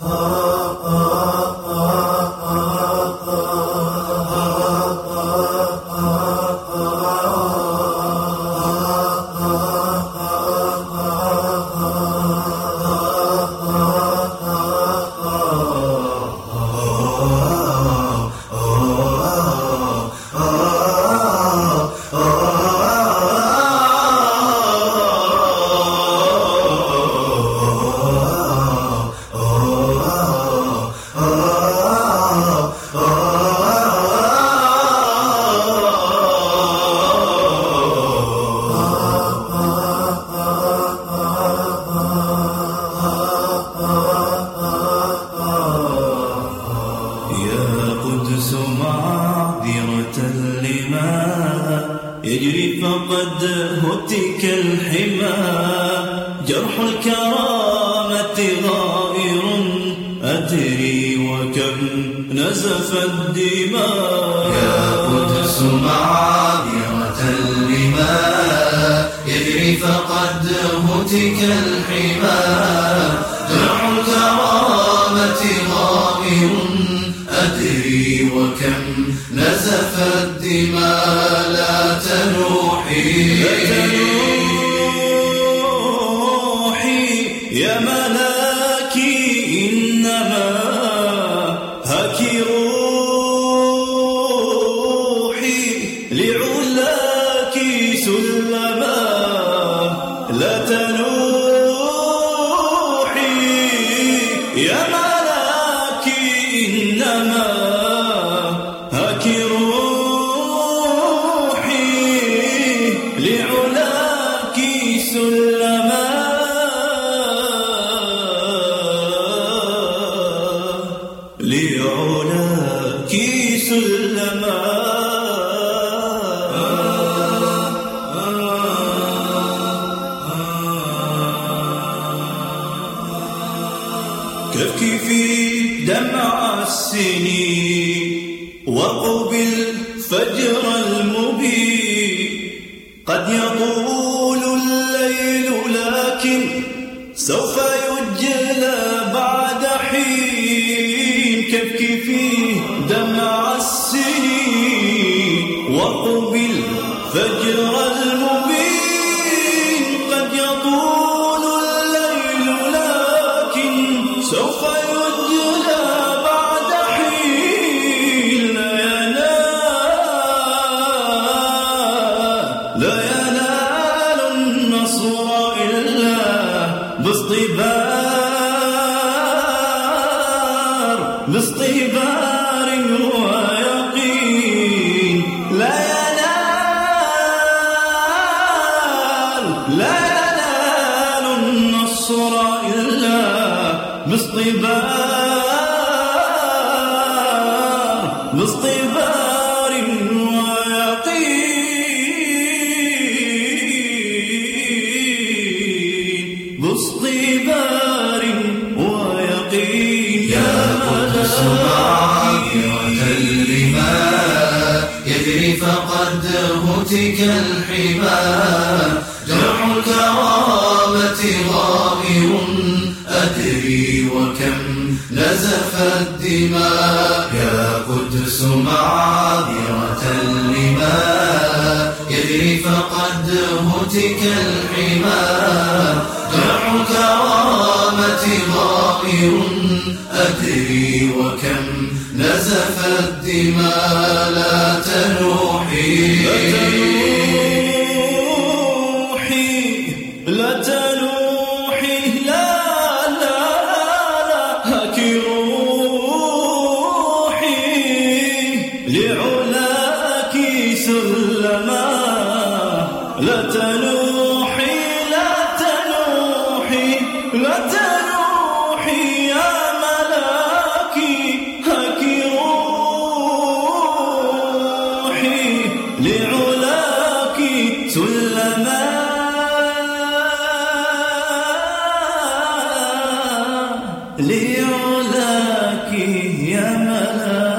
Oh. يجري فقد هتك الحمى. جرح الكرامة غائر أدري وكم نزف الدماء. يا قدس معاذرة لما. يجري فقد هتك الحمى. جرح الكرامة غائر أدري وكم نزف الدماء لا تنوحي. يا ملاكي إنما هك روحي لعلاك سلما لا تنوحي. السنين وقبل فجر المبين. قد يطول الليل لكن سوف يجلى بعد حين. كبكي فيه دمع السنين. وقبل فجر المبين. قد يطول الليل لكن سوف باصطبار باصطبار ويقين لا ينال لا ينال النصر إلا باصطبار باصطبار الحمى جرح الكرامة غائر أدري وكم نزف الدماء. يا قدس معاذرة لما يجري فقد هتك الحمى جرح الكرامة غائر أدري وكم نزف الدماء. لا تنوحي. لا تنوحي لا تنوحي لا تنوحي يا ملاكي هكي روحي لعلاك سلما. لعلاك يا ملاكي.